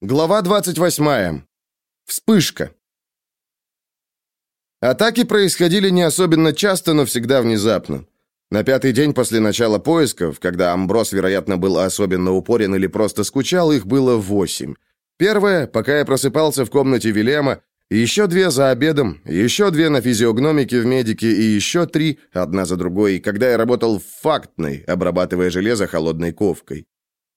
Глава 28. Вспышка. Атаки происходили не особенно часто, но всегда внезапно. На пятый день после начала поисков, когда Амброс, вероятно, был особенно упорен или просто скучал, их было восемь. Первое, пока я просыпался в комнате Вилема, еще две за обедом, еще две на физиогномике в медике и еще три, одна за другой, когда я работал в фактной, обрабатывая железо холодной ковкой.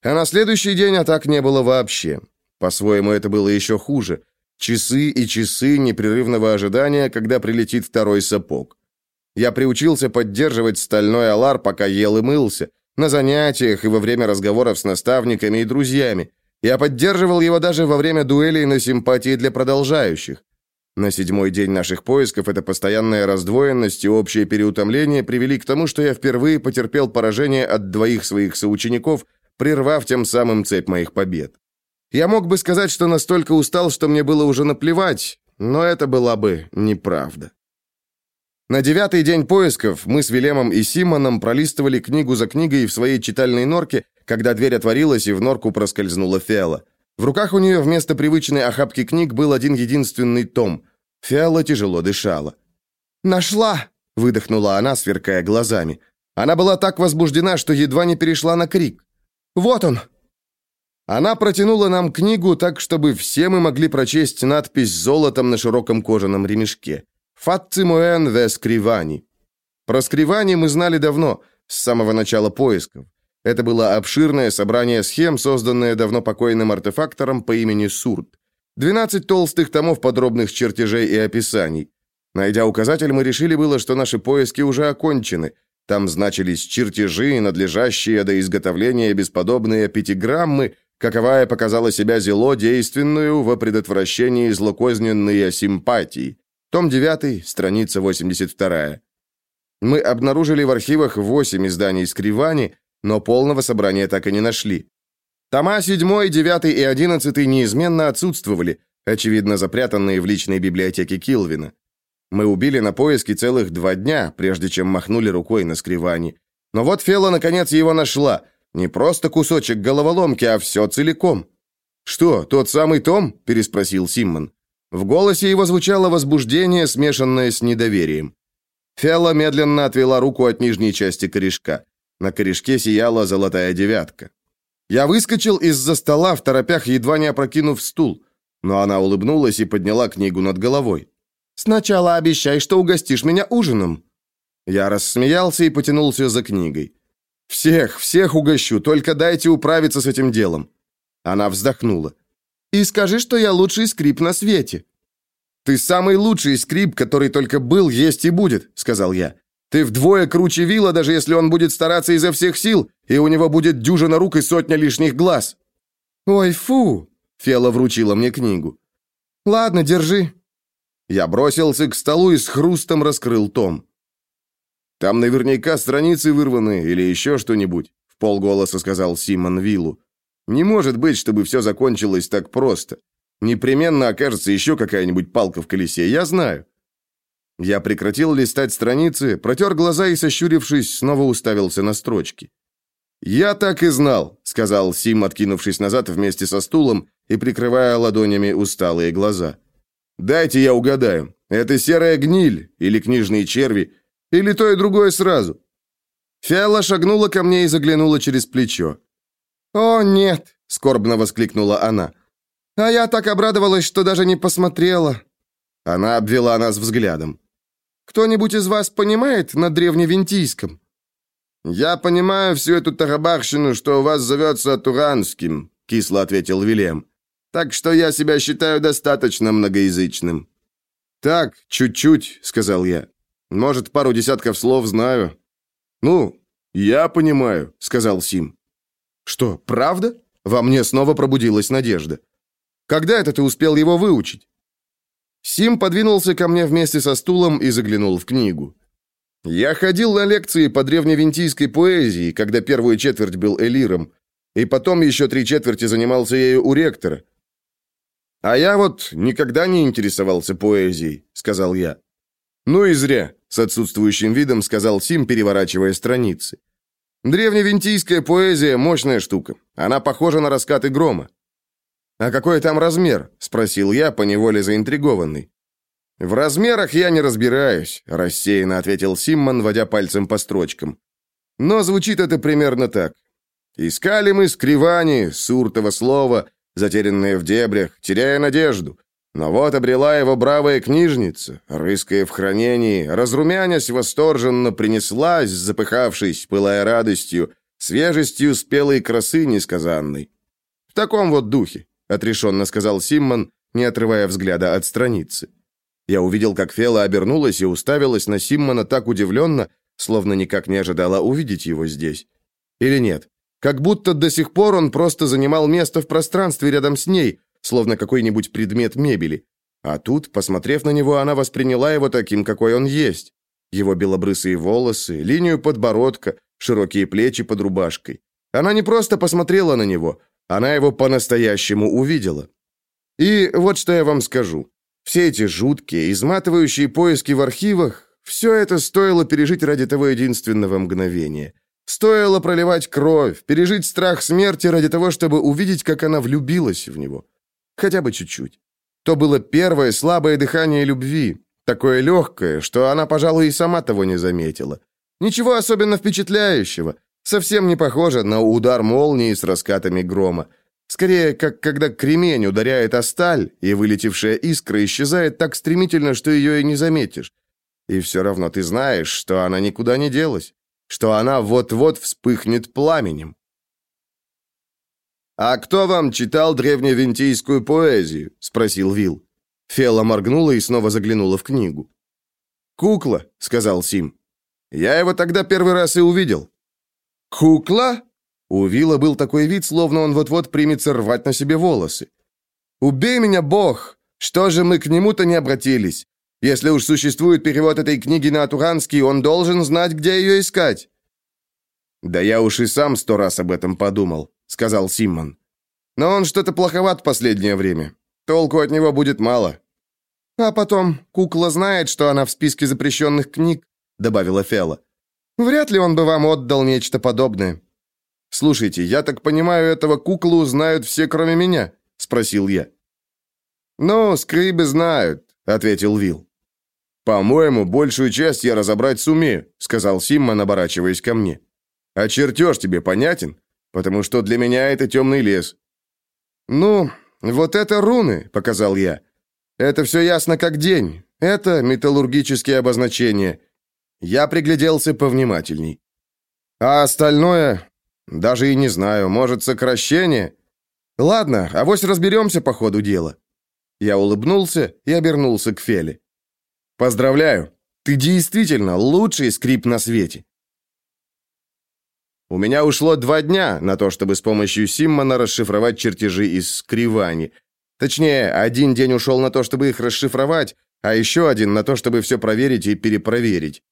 А на следующий день атак не было вообще. По-своему, это было еще хуже. Часы и часы непрерывного ожидания, когда прилетит второй сапог. Я приучился поддерживать стальной алар, пока ел и мылся, на занятиях и во время разговоров с наставниками и друзьями. Я поддерживал его даже во время дуэлей на симпатии для продолжающих. На седьмой день наших поисков эта постоянная раздвоенность и общее переутомление привели к тому, что я впервые потерпел поражение от двоих своих соучеников, прервав тем самым цепь моих побед. Я мог бы сказать, что настолько устал, что мне было уже наплевать, но это была бы неправда. На девятый день поисков мы с Вилемом и Симоном пролистывали книгу за книгой в своей читальной норке, когда дверь отворилась и в норку проскользнула Фиала. В руках у нее вместо привычной охапки книг был один единственный том. Фиала тяжело дышала. «Нашла!» — выдохнула она, сверкая глазами. Она была так возбуждена, что едва не перешла на крик. «Вот он!» Она протянула нам книгу так, чтобы все мы могли прочесть надпись золотом на широком кожаном ремешке. «Фаттимуэн ве скривани». Про скривани мы знали давно, с самого начала поисков. Это было обширное собрание схем, созданное давно покойным артефактором по имени Сурт. 12 толстых томов подробных чертежей и описаний. Найдя указатель, мы решили было, что наши поиски уже окончены. Там значились чертежи, надлежащие до изготовления бесподобные пятиграммы, каковая показала себя зело действенную во предотвращении злокозненной симпатии. Том 9, страница 82. Мы обнаружили в архивах 8 изданий Скривани, но полного собрания так и не нашли. Тома 7, 9 и 11 неизменно отсутствовали, очевидно запрятанные в личной библиотеке Килвина. Мы убили на поиски целых два дня, прежде чем махнули рукой на Скривани. Но вот Фела наконец его нашла, не просто кусочек головоломки, а все целиком. «Что, тот самый Том?» – переспросил Симмон. В голосе его звучало возбуждение, смешанное с недоверием. Фиала медленно отвела руку от нижней части корешка. На корешке сияла золотая девятка. Я выскочил из-за стола, в торопях едва не опрокинув стул, но она улыбнулась и подняла книгу над головой. «Сначала обещай, что угостишь меня ужином». Я рассмеялся и потянулся за книгой. «Всех, всех угощу, только дайте управиться с этим делом». Она вздохнула. «И скажи, что я лучший скрип на свете». «Ты самый лучший скрип, который только был, есть и будет», — сказал я. «Ты вдвое круче Вилла, даже если он будет стараться изо всех сил, и у него будет дюжина рук и сотня лишних глаз». «Ой, фу!» — Фела вручила мне книгу. «Ладно, держи». Я бросился к столу и с хрустом раскрыл том. Там наверняка страницы вырваны или еще что-нибудь, в полголоса сказал Симон Виллу. Не может быть, чтобы все закончилось так просто. Непременно окажется еще какая-нибудь палка в колесе, я знаю. Я прекратил листать страницы, протер глаза и, сощурившись, снова уставился на строчки. «Я так и знал», — сказал Сим, откинувшись назад вместе со стулом и прикрывая ладонями усталые глаза. «Дайте я угадаю. Это серая гниль или книжные черви, или то и другое сразу?» Фиала шагнула ко мне и заглянула через плечо. «О, нет!» — скорбно воскликнула она. «А я так обрадовалась, что даже не посмотрела». Она обвела нас взглядом. «Кто-нибудь из вас понимает на древневентийском?» «Я понимаю всю эту тарабарщину, что у вас зовется Туранским», — кисло ответил Вилем. «Так что я себя считаю достаточно многоязычным». «Так, чуть-чуть», — сказал я. Может, пару десятков слов знаю. Ну, я понимаю, сказал Сим. Что, правда? Во мне снова пробудилась надежда. Когда это ты успел его выучить? Сим подвинулся ко мне вместе со стулом и заглянул в книгу. Я ходил на лекции по древневентийской поэзии, когда первую четверть был элиром, и потом еще три четверти занимался ею у ректора. А я вот никогда не интересовался поэзией, сказал я. Ну и зря. С отсутствующим видом сказал Сим, переворачивая страницы. Древневентийская поэзия – мощная штука. Она похожа на раскаты грома. «А какой там размер?» — спросил я, поневоле заинтригованный. «В размерах я не разбираюсь», — рассеянно ответил Симмон, водя пальцем по строчкам. «Но звучит это примерно так. Искали мы скривани, суртово слово, затерянное в дебрях, теряя надежду. Но вот обрела его бравая книжница, рыская в хранении, разрумянясь восторженно принеслась, запыхавшись, пылая радостью, свежестью спелой красы несказанной. «В таком вот духе», — отрешенно сказал Симмон, не отрывая взгляда от страницы. Я увидел, как Фела обернулась и уставилась на Симмона так удивленно, словно никак не ожидала увидеть его здесь. Или нет? Как будто до сих пор он просто занимал место в пространстве рядом с ней, словно какой-нибудь предмет мебели. А тут, посмотрев на него, она восприняла его таким, какой он есть. Его белобрысые волосы, линию подбородка, широкие плечи под рубашкой. Она не просто посмотрела на него, она его по-настоящему увидела. И вот что я вам скажу. Все эти жуткие, изматывающие поиски в архивах, все это стоило пережить ради того единственного мгновения. Стоило проливать кровь, пережить страх смерти ради того, чтобы увидеть, как она влюбилась в него. Хотя бы чуть-чуть. То было первое слабое дыхание любви, такое легкое, что она, пожалуй, и сама того не заметила. Ничего особенно впечатляющего, совсем не похоже на удар молнии с раскатами грома. Скорее, как когда кремень ударяет о сталь, и вылетевшая искра исчезает так стремительно, что ее и не заметишь. И все равно ты знаешь, что она никуда не делась, что она вот-вот вспыхнет пламенем. «А кто вам читал древневентийскую поэзию?» — спросил Вил. Фела моргнула и снова заглянула в книгу. «Кукла», — сказал Сим. «Я его тогда первый раз и увидел». «Кукла?» У Вилла был такой вид, словно он вот-вот примется рвать на себе волосы. «Убей меня, Бог! Что же мы к нему-то не обратились? Если уж существует перевод этой книги на атуранский, он должен знать, где ее искать». «Да я уж и сам сто раз об этом подумал сказал Симмон. Но он что-то плоховат в последнее время. Толку от него будет мало. А потом кукла знает, что она в списке запрещенных книг, добавила Фела. Вряд ли он бы вам отдал нечто подобное. Слушайте, я так понимаю, этого куклу знают все, кроме меня, спросил я. Ну, скрибы знают, ответил Вил. По-моему, большую часть я разобрать сумею, сказал Симмон, оборачиваясь ко мне. А чертеж тебе понятен? Потому что для меня это темный лес». «Ну, вот это руны», — показал я. «Это все ясно как день. Это металлургические обозначения». Я пригляделся повнимательней. «А остальное? Даже и не знаю. Может, сокращение?» «Ладно, авось разберемся по ходу дела». Я улыбнулся и обернулся к Феле. «Поздравляю, ты действительно лучший скрип на свете». У меня ушло два дня на то, чтобы с помощью Симмона расшифровать чертежи из Скривани. Точнее, один день ушел на то, чтобы их расшифровать, а еще один на то, чтобы все проверить и перепроверить.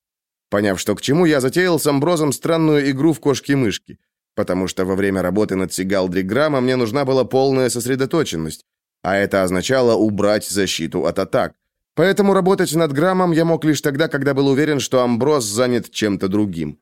Поняв, что к чему, я затеял с Амброзом странную игру в кошки-мышки, потому что во время работы над Сигалдри Грамма мне нужна была полная сосредоточенность, а это означало убрать защиту от атак. Поэтому работать над Граммом я мог лишь тогда, когда был уверен, что Амброз занят чем-то другим.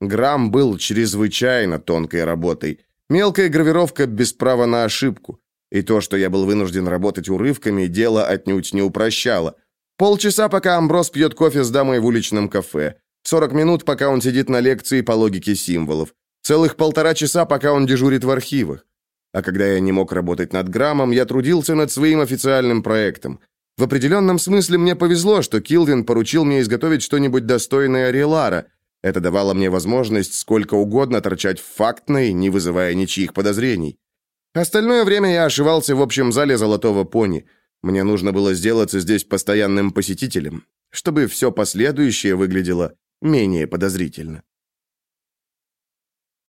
Грамм был чрезвычайно тонкой работой. Мелкая гравировка без права на ошибку. И то, что я был вынужден работать урывками, дело отнюдь не упрощало. Полчаса, пока Амброс пьет кофе с дамой в уличном кафе. 40 минут, пока он сидит на лекции по логике символов. Целых полтора часа, пока он дежурит в архивах. А когда я не мог работать над граммом, я трудился над своим официальным проектом. В определенном смысле мне повезло, что Килвин поручил мне изготовить что-нибудь достойное Арилара – это давало мне возможность сколько угодно торчать в фактной, не вызывая ничьих подозрений. Остальное время я ошивался в общем зале Золотого Пони. Мне нужно было сделаться здесь постоянным посетителем, чтобы все последующее выглядело менее подозрительно.